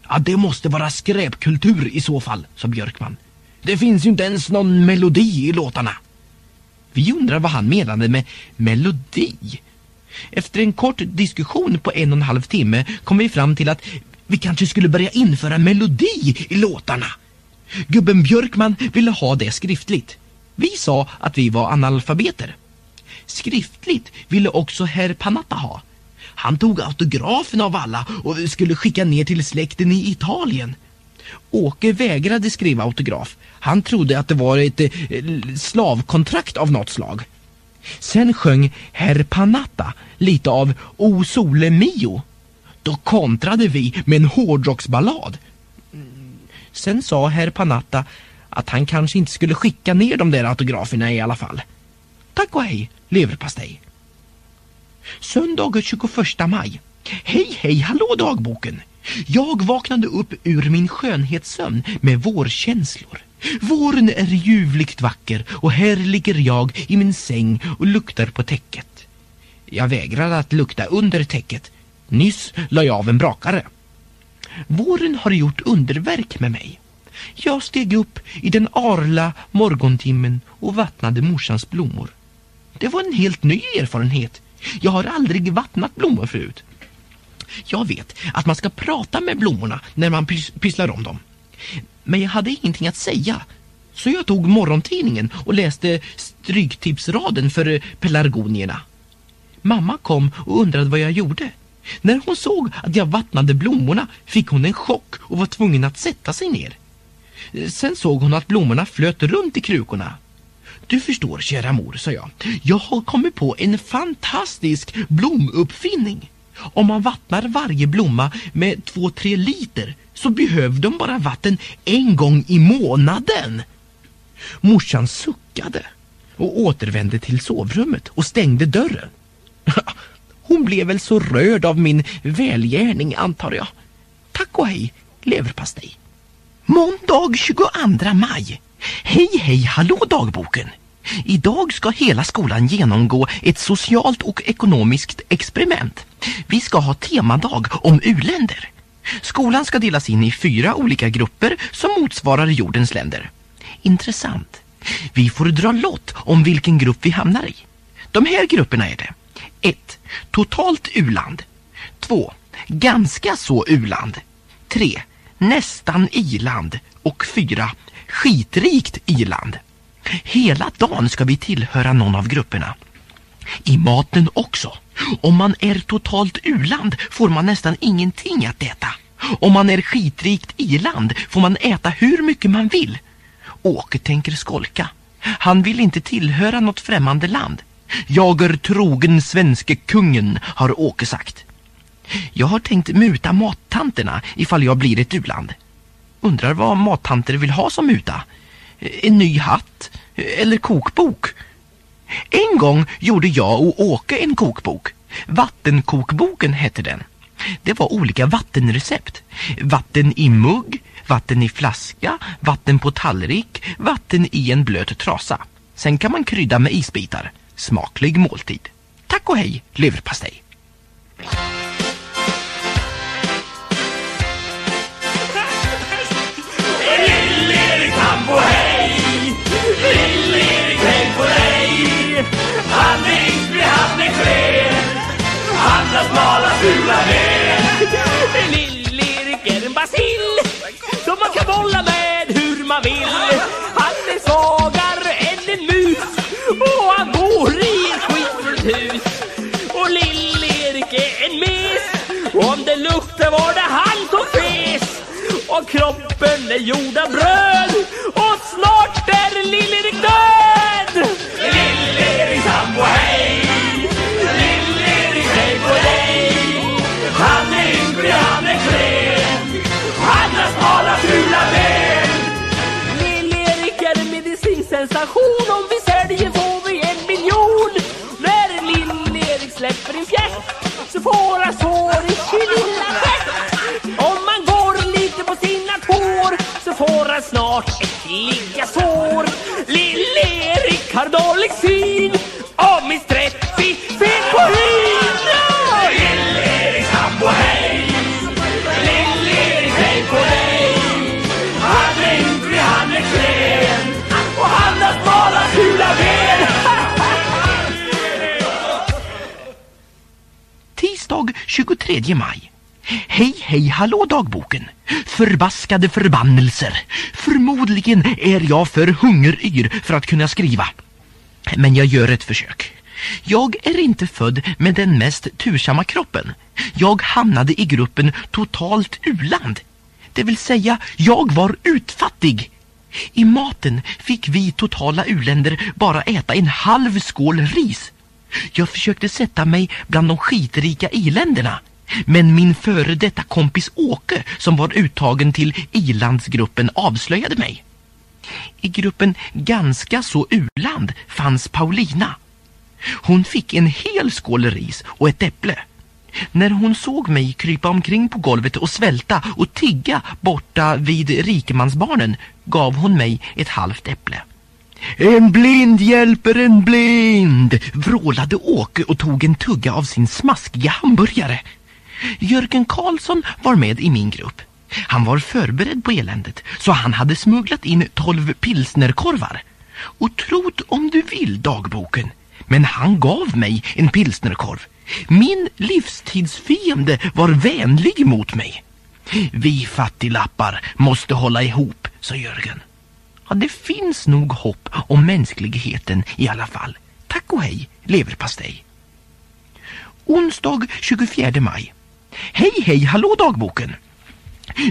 Ja, det måste vara skräpkultur i så fall, sa Björkman. Det finns ju inte ens någon melodi i låtarna. Vi undrar vad han menade med melodi. Efter en kort diskussion på en och en halv timme kom vi fram till att vi kanske skulle börja införa melodi i låtarna. Gubben Björkman ville ha det skriftligt. Vi sa att vi var analfabeter. Skriftligt ville också herr Panatta ha. Han tog autografen av alla och skulle skicka ner till släkten i Italien. Åke vägrade skriva autograf. Han trodde att det var ett eh, slavkontrakt av något slag. Sen sjöng herr Panatta lite av O Sole Mio. Då kontrade vi med en hårdrocksballad. Sen sa herr Panatta att han kanske inte skulle skicka ner de där autograferna i alla fall. Tack och hej, leverpastej. Söndag 21 maj. Hej, hej, hallå dagboken! Jag vaknade upp ur min skönhetssömn med vårkänslor. Våren är ljuvligt vacker och här ligger jag i min säng och luktar på täcket. Jag vägrade att lukta under täcket. Nyss la jag av en brakare. Våren har gjort underverk med mig. Jag steg upp i den arla morgontimmen och vattnade morsans blommor. Det var en helt ny erfarenhet. Jag har aldrig vattnat blommor förut. Jag vet att man ska prata med blommorna när man pysslar om dem. Men jag hade ingenting att säga. Så jag tog morgontidningen och läste stryktipsraden för eh, pelargonierna. Mamma kom och undrade vad jag gjorde. När hon såg att jag vattnade blommorna fick hon en chock och var tvungen att sätta sig ner. Eh, sen såg hon att blommorna flöt runt i krukorna. Du förstår, kära mor, sa jag. Jag har kommit på en fantastisk blomuppfinning. Om man vattnar varje blomma med två, tre liter så behöver de bara vatten en gång i månaden. Morsan suckade och återvände till sovrummet och stängde dörren. Hon blev väl så rörd av min välgärning, antar jag. Tack och hej, leverpastej. Måndag 22 maj. Hej, hej, hallå dagboken! Idag ska hela skolan genomgå ett socialt och ekonomiskt experiment. Vi ska ha temadag om uländer. Skolan ska delas in i fyra olika grupper som motsvarar jordens länder. Intressant. Vi får dra lott om vilken grupp vi hamnar i. De här grupperna är det. 1. Totalt uland. 2. Ganska så uland. 3. Nästan iland. Och 4. Skitrikt iland. Hela dagen ska vi tillhöra någon av grupperna. I maten också. Om man är totalt uland får man nästan ingenting att äta. Om man är skitrikt i-land får man äta hur mycket man vill. Åke tänker skolka. Han vill inte tillhöra något främmande land. Jag är trogen svenske kungen, har Åke sagt. Jag har tänkt muta mattanterna ifall jag blir ett uland. Undrar vad mattanter vill ha som muta? En ny hatt? Eller kokbok? En gång gjorde jag och Åke en kokbok. Vattenkokboken hette den. Det var olika vattenrecept. Vatten i mugg, vatten i flaska, vatten på tallrik, vatten i en blöt trasa. Sen kan man krydda med isbitar. Smaklig måltid. Tack och hej, leverpastej. På hej Lill-Erik hej på dig? Han är ynklig, han är klen Han har smala fula ben Lill-Erik är en bacill som man kan bolla med hur man vill. Han är svagare än en mus. Och han bor i ett skitfullt hus. Och Lill-Erik är en mes. Och om det luktar var det han som fel! Och kroppen är gjord av bröd. Och snart är Lill-Erik död. Lill-Erik på hej. Lill-Erik hej på dig. Han är ynklig, han är klen. Han har smala fula ben. Lill-Erik är en Om snart ett liggasår Lill-Erik har dålig syn Och minst 30 fel på hyn Ja! Lill-Erik han på hej Lill-Erik hej på dig Han är ynklig, han är klen Och han har smala fula ben Tisdag 23 maj. Hej, hej, hallå dagboken. Förbaskade förbannelser. Förmodligen är jag för hungeryr för att kunna skriva. Men jag gör ett försök. Jag är inte född med den mest tursamma kroppen. Jag hamnade i gruppen totalt uland. Det vill säga, jag var utfattig. I maten fick vi totala uländer bara äta en halv skål ris. Jag försökte sätta mig bland de skitrika iländerna. Men min före detta kompis Åke, som var uttagen till ilandsgruppen, avslöjade mig. I gruppen Ganska så uland fanns Paulina. Hon fick en hel skål ris och ett äpple. När hon såg mig krypa omkring på golvet och svälta och tigga borta vid rikemansbarnen gav hon mig ett halvt äpple. En blind hjälper en blind, vrålade Åke och tog en tugga av sin smaskiga hamburgare. Jörgen Karlsson var med i min grupp. Han var förberedd på eländet, så han hade smugglat in tolv pilsnerkorvar. Och trot om du vill dagboken, men han gav mig en pilsnerkorv. Min livstidsfiende var vänlig mot mig. Vi fattiglappar måste hålla ihop, sa Jörgen. Ja, det finns nog hopp om mänskligheten i alla fall. Tack och hej, leverpastej. Onsdag 24 maj. Hej, hej, hallå dagboken.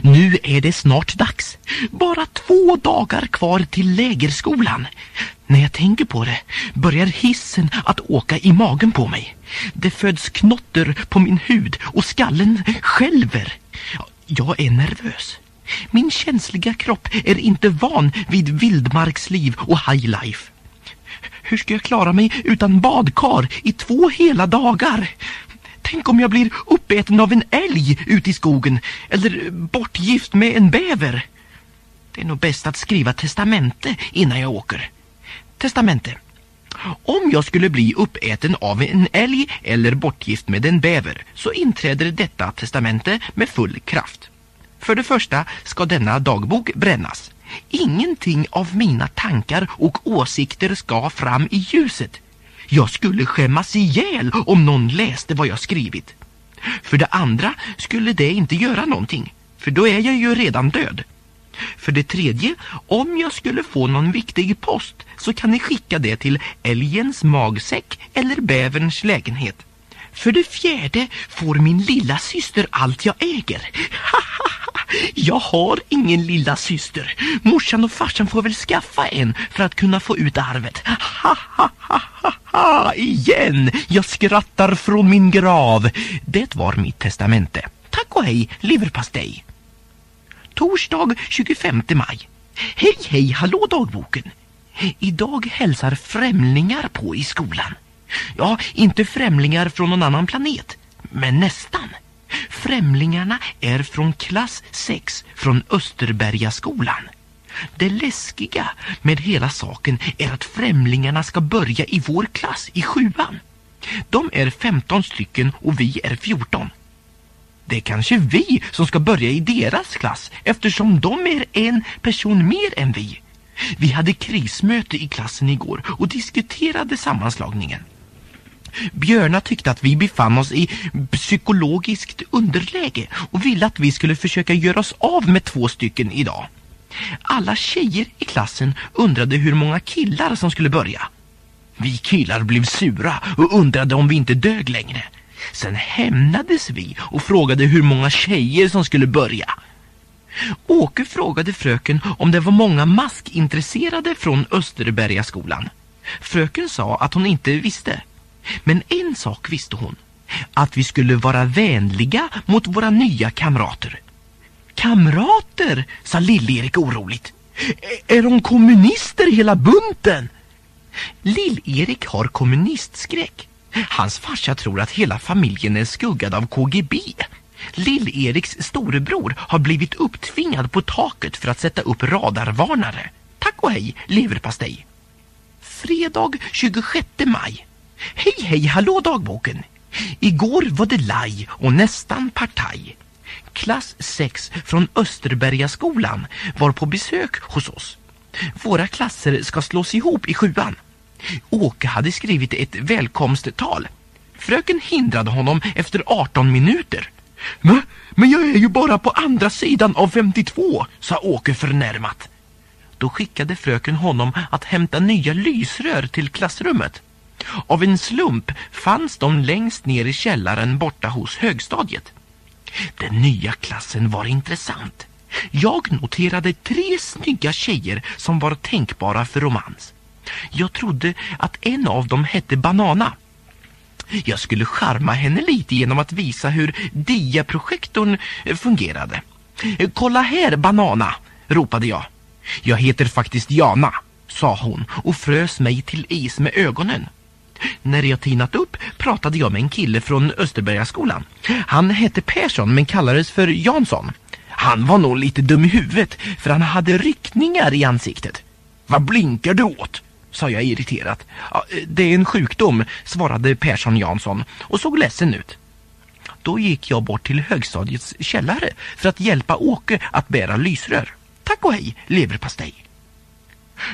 Nu är det snart dags. Bara två dagar kvar till lägerskolan. När jag tänker på det börjar hissen att åka i magen på mig. Det föds knotter på min hud och skallen skälver. Jag är nervös. Min känsliga kropp är inte van vid vildmarksliv och high life. Hur ska jag klara mig utan badkar i två hela dagar? Tänk om jag blir uppäten av en älg ute i skogen eller bortgift med en bäver. Det är nog bäst att skriva testamente innan jag åker. Testamente. Om jag skulle bli uppäten av en älg eller bortgift med en bäver så inträder detta testamente med full kraft. För det första ska denna dagbok brännas. Ingenting av mina tankar och åsikter ska fram i ljuset. Jag skulle skämmas ihjäl om någon läste vad jag skrivit. För det andra skulle det inte göra någonting, för då är jag ju redan död. För det tredje, om jag skulle få någon viktig post så kan ni skicka det till älgens magsäck eller bäverns lägenhet. För det fjärde får min lilla syster allt jag äger. Jag har ingen lilla syster. Morsan och farsan får väl skaffa en för att kunna få ut arvet. Ha, ha, ha, ha, ha, igen! Jag skrattar från min grav. Det var mitt testamente. Tack och hej, leverpastej. Torsdag 25 maj. Hej, hej, hallå dagboken. Idag hälsar främlingar på i skolan. Ja, inte främlingar från någon annan planet, men nästan. Främlingarna är från klass 6 från Österbergaskolan. Det läskiga med hela saken är att främlingarna ska börja i vår klass i sjuan. De är 15 stycken och vi är 14. Det är kanske vi som ska börja i deras klass eftersom de är en person mer än vi. Vi hade krismöte i klassen igår och diskuterade sammanslagningen. Björna tyckte att vi befann oss i psykologiskt underläge och ville att vi skulle försöka göra oss av med två stycken idag. Alla tjejer i klassen undrade hur många killar som skulle börja. Vi killar blev sura och undrade om vi inte dög längre. Sen hämnades vi och frågade hur många tjejer som skulle börja. Åke frågade fröken om det var många maskintresserade från Österbergaskolan. Fröken sa att hon inte visste. Men en sak visste hon. Att vi skulle vara vänliga mot våra nya kamrater. Kamrater, sa Lill-Erik oroligt. Är de kommunister hela bunten? Lill-Erik har kommunistskräck. Hans farsa tror att hela familjen är skuggad av KGB. Lill-Eriks storebror har blivit upptvingad på taket för att sätta upp radarvarnare. Tack och hej, leverpastej. Fredag 26 maj. Hej, hej, hallå dagboken. Igår var det laj och nästan partaj. Klass 6 från Österbergaskolan var på besök hos oss. Våra klasser ska slås ihop i sjuan. Åke hade skrivit ett välkomsttal. Fröken hindrade honom efter 18 minuter. Men, men jag är ju bara på andra sidan av 52, sa Åke förnärmat. Då skickade fröken honom att hämta nya lysrör till klassrummet. Av en slump fanns de längst ner i källaren borta hos högstadiet. Den nya klassen var intressant. Jag noterade tre snygga tjejer som var tänkbara för romans. Jag trodde att en av dem hette Banana. Jag skulle charma henne lite genom att visa hur diaprojektorn eh, fungerade. Kolla här, Banana, ropade jag. Jag heter faktiskt Jana, sa hon och frös mig till is med ögonen. När jag tinat upp pratade jag med en kille från Österbergaskolan. Han hette Persson men kallades för Jansson. Han var nog lite dum i huvudet för han hade ryckningar i ansiktet. Vad blinkar du åt? sa jag irriterat. Ja, det är en sjukdom, svarade Persson Jansson och såg ledsen ut. Då gick jag bort till högstadiets källare för att hjälpa Åke att bära lysrör. Tack och hej, leverpastej.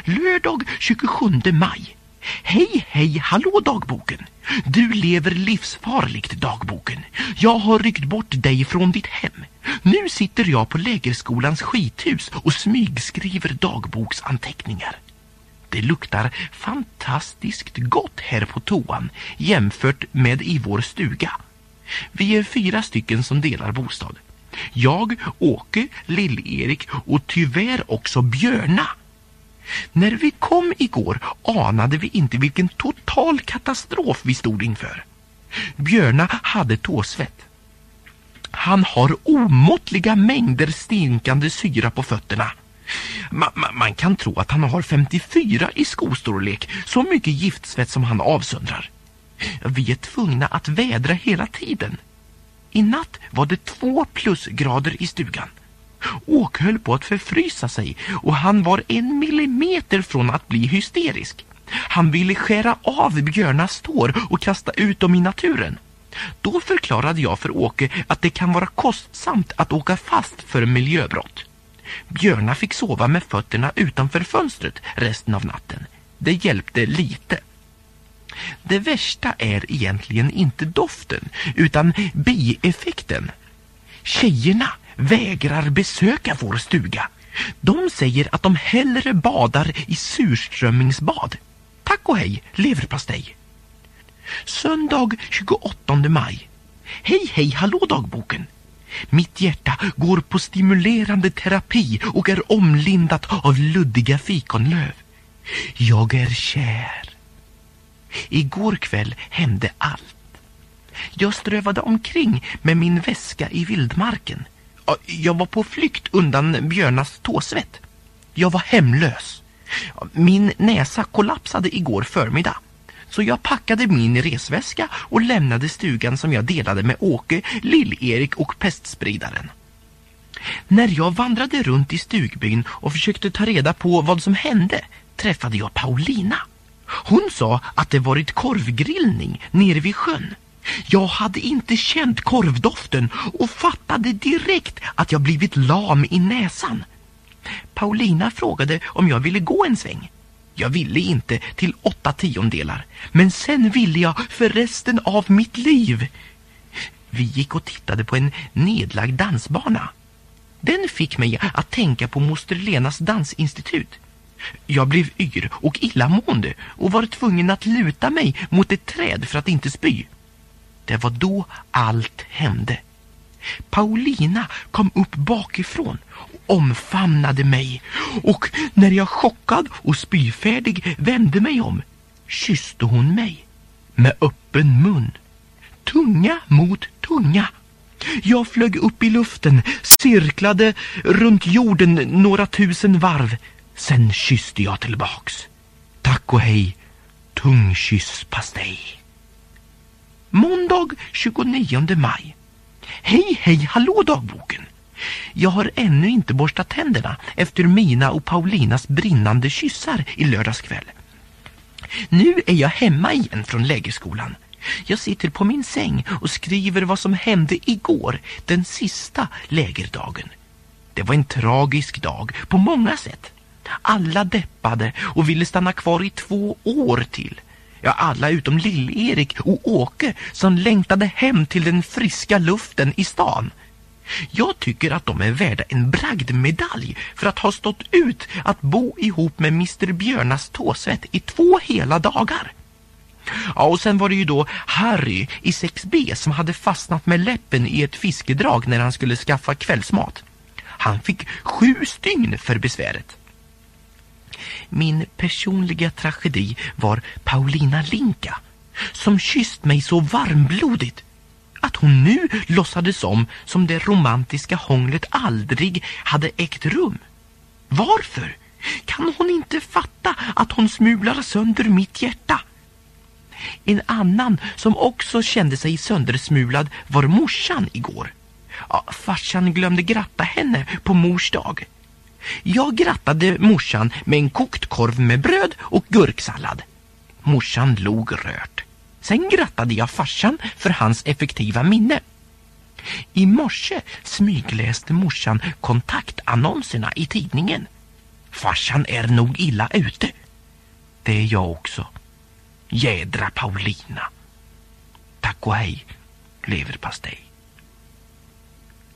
Lördag 27 maj. Hej, hej, hallå dagboken. Du lever livsfarligt dagboken. Jag har ryckt bort dig från ditt hem. Nu sitter jag på lägerskolans skithus och smygskriver dagboksanteckningar. Det luktar fantastiskt gott här på toan jämfört med i vår stuga. Vi är fyra stycken som delar bostad. Jag, Åke, Lill-Erik och tyvärr också Björna. När vi kom igår anade vi inte vilken total katastrof vi stod inför. Björna hade tåsvett. Han har omåttliga mängder stinkande syra på fötterna. Ma ma man kan tro att han har 54 i skostorlek, så mycket giftsvett som han avsöndrar. Vi är tvungna att vädra hela tiden. I natt var det två plusgrader i stugan. Åke höll på att förfrysa sig och han var en millimeter från att bli hysterisk. Han ville skära av Björnas tår och kasta ut dem i naturen. Då förklarade jag för Åke att det kan vara kostsamt att åka fast för miljöbrott. Björna fick sova med fötterna utanför fönstret resten av natten. Det hjälpte lite. Det värsta är egentligen inte doften utan bieffekten. Tjejerna vägrar besöka vår stuga. De säger att de hellre badar i surströmmingsbad. Tack och hej, leverpastej. Söndag 28 maj. Hej, hej, hallå dagboken. Mitt hjärta går på stimulerande terapi och är omlindat av luddiga fikonlöv. Jag är kär. Igår kväll hände allt. Jag strövade omkring med min väska i vildmarken. Jag var på flykt undan björnas tåsvett. Jag var hemlös. Min näsa kollapsade igår förmiddag. Så jag packade min resväska och lämnade stugan som jag delade med Åke, Lill-Erik och pestspridaren. När jag vandrade runt i stugbyn och försökte ta reda på vad som hände träffade jag Paulina. Hon sa att det varit korvgrillning nere vid sjön. Jag hade inte känt korvdoften och fattade direkt att jag blivit lam i näsan. Paulina frågade om jag ville gå en sväng. Jag ville inte till åtta tiondelar, men sen ville jag för resten av mitt liv. Vi gick och tittade på en nedlagd dansbana. Den fick mig att tänka på moster Lenas dansinstitut. Jag blev yr och illamående och var tvungen att luta mig mot ett träd för att inte spy. Det var då allt hände. Paulina kom upp bakifrån och omfamnade mig och när jag chockad och spyfärdig vände mig om kysste hon mig med öppen mun. Tunga mot tunga. Jag flög upp i luften, cirklade runt jorden några tusen varv. Sen kysste jag tillbaks. Tack och hej, tungkysspastej. Måndag 29 maj. Hej, hej, hallå dagboken. Jag har ännu inte borstat tänderna efter mina och Paulinas brinnande kyssar i lördags kväll. Nu är jag hemma igen från lägerskolan. Jag sitter på min säng och skriver vad som hände igår, den sista lägerdagen. Det var en tragisk dag på många sätt. Alla deppade och ville stanna kvar i två år till. Ja, alla utom Lill-Erik och Åke som längtade hem till den friska luften i stan. Jag tycker att de är värda en bragdmedalj för att ha stått ut att bo ihop med Mr Björnas tåsvett i två hela dagar. Ja, och sen var det ju då Harry i 6B som hade fastnat med läppen i ett fiskedrag när han skulle skaffa kvällsmat. Han fick sju stygn för besväret. Min personliga tragedi var Paulina Linka som kysst mig så varmblodigt att hon nu låtsades om som det romantiska hånglet aldrig hade ägt rum. Varför? Kan hon inte fatta att hon smular sönder mitt hjärta? En annan som också kände sig söndersmulad var morsan igår. Ja, farsan glömde gratta henne på mors dag. Jag grattade morsan med en kokt korv med bröd och gurksallad. Morsan log rört. Sen grattade jag farsan för hans effektiva minne. I morse smygläste morsan kontaktannonserna i tidningen. Farsan är nog illa ute. Det är jag också. Jädra Paulina. Tack och hej, leverpastej.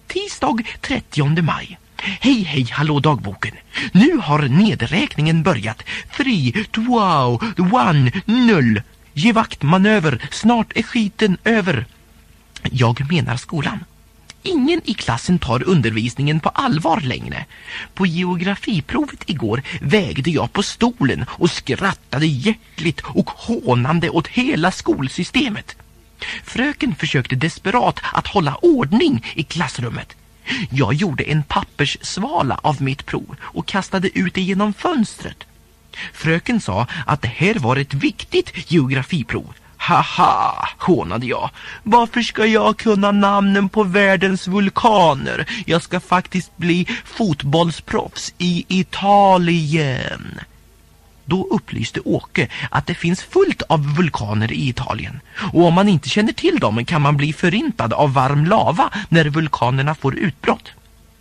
Tisdag 30 maj. Hej, hej, hallå dagboken. Nu har nedräkningen börjat. Three, two, one, null. Ge vaktmanöver, snart är skiten över. Jag menar skolan. Ingen i klassen tar undervisningen på allvar längre. På geografiprovet igår vägde jag på stolen och skrattade hjärtligt och hånande åt hela skolsystemet. Fröken försökte desperat att hålla ordning i klassrummet. Jag gjorde en papperssvala av mitt prov och kastade ut det genom fönstret. Fröken sa att det här var ett viktigt geografiprov. Haha, hånade jag. Varför ska jag kunna namnen på världens vulkaner? Jag ska faktiskt bli fotbollsproffs i Italien. Då upplyste Åke att det finns fullt av vulkaner i Italien. Och om man inte känner till dem kan man bli förintad av varm lava när vulkanerna får utbrott.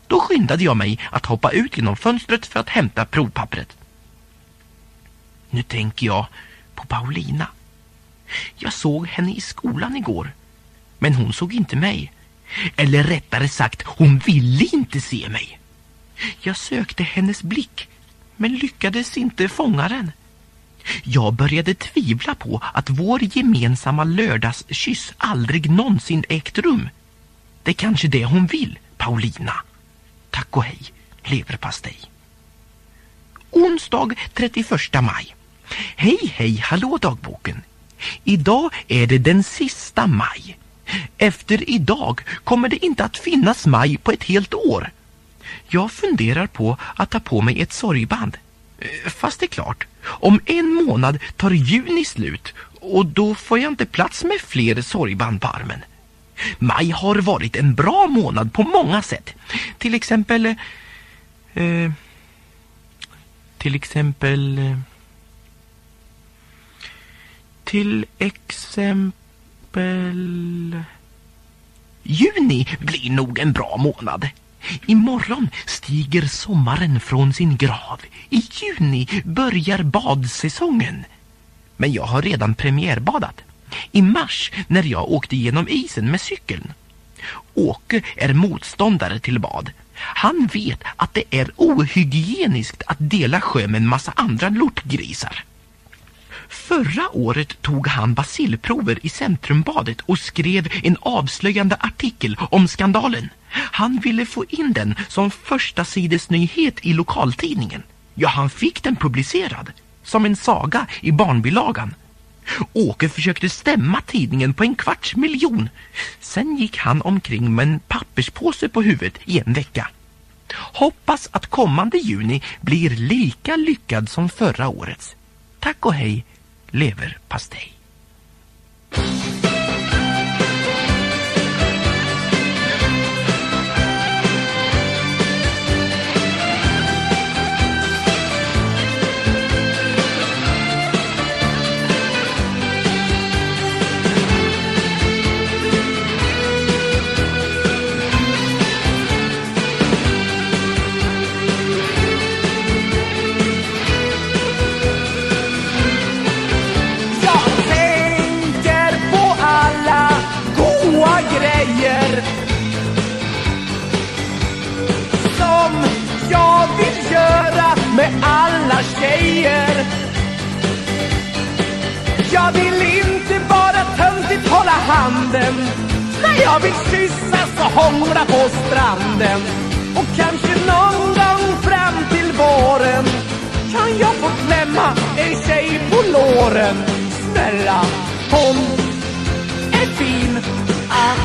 Då skyndade jag mig att hoppa ut genom fönstret för att hämta provpappret. Nu tänker jag på Paulina. Jag såg henne i skolan igår. Men hon såg inte mig. Eller rättare sagt, hon ville inte se mig. Jag sökte hennes blick, men lyckades inte fånga den. Jag började tvivla på att vår gemensamma lördagskyss aldrig någonsin ägt rum. Det är kanske det hon vill, Paulina. Tack och hej, leverpastej. Onsdag 31 maj. Hej, hej, hallå dagboken. Idag är det den sista maj. Efter idag kommer det inte att finnas maj på ett helt år. Jag funderar på att ta på mig ett sorgband. Eh, fast det är klart, om en månad tar juni slut och då får jag inte plats med fler sorgband på armen. Maj har varit en bra månad på många sätt. Till exempel... Eh, till exempel... Eh, till exempel... Juni blir nog en bra månad. Imorgon stiger sommaren från sin grav. I juni börjar badsäsongen. Men jag har redan premiärbadat. I mars när jag åkte genom isen med cykeln. Åke är motståndare till bad. Han vet att det är ohygieniskt att dela sjö med en massa andra lortgrisar. Förra året tog han basilprover i Centrumbadet och skrev en avslöjande artikel om skandalen. Han ville få in den som första sidesnyhet i lokaltidningen. Ja, han fick den publicerad. Som en saga i barnbilagan. Åke försökte stämma tidningen på en kvarts miljon. Sen gick han omkring med en papperspåse på huvudet i en vecka. Hoppas att kommande juni blir lika lyckad som förra årets. Tack och hej, leverpastej. Med alla tjejer. Jag vill inte bara töntigt hålla handen. Nej, jag vill kyssas och hångla på stranden. Och kanske någon gång fram till våren Kan jag få klämma en tjej på låren. Snälla, hon är fin. Ah.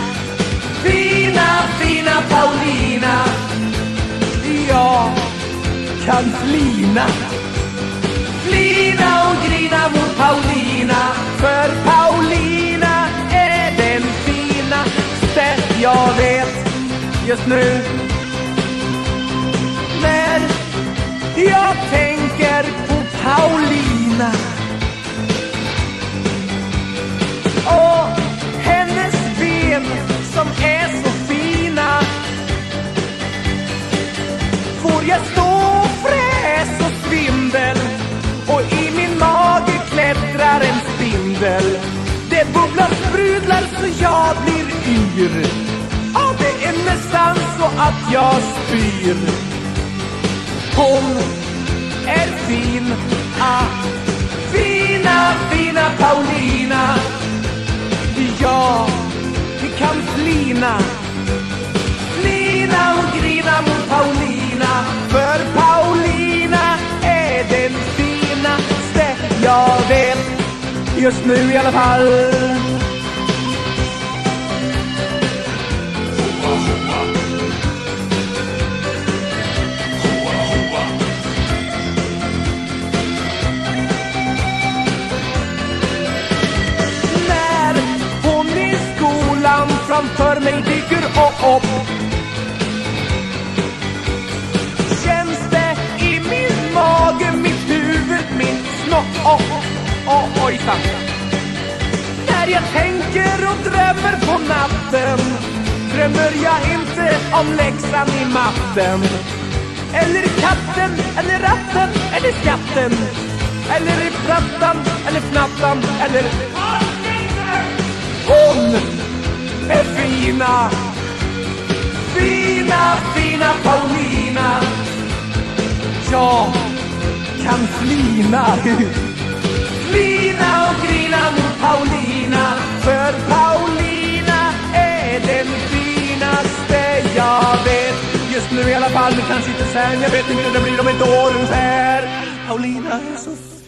Fina, fina Paulina. Ja kan flina. Flina och grina mot Paulina. För Paulina är den finaste jag vet just nu. När jag tänker på Paulina. Och hennes ben som är så fina. Får jag Det bubblar, sprudlar så jag blir yr. Ja, det är nästan så att jag spyr. Hon är fin, ah Fina, fina Paulina. Ja, vi kan flina. Flina och grina mot Paulina. För Paulina är den finaste jag vet. Just nu i alla fall. När hon i skolan framför mig dyker upp Känns det i min mage, mitt huvud, min snopp oh, Ojsan När jag tänker och drömmer på natten Drömmer jag inte om läxan i matten. Eller katten, eller ratten, eller skatten. Eller i plattan, eller fnattan, eller hon är fina. Fina, fina Paulina. Jag kan flina Lina och grina mot Paulina. För Paulina är den finaste jag vet. Just nu i alla fall, men kanske inte sen Jag vet inte hur det blir om ett år ungefär. Paulina är så fin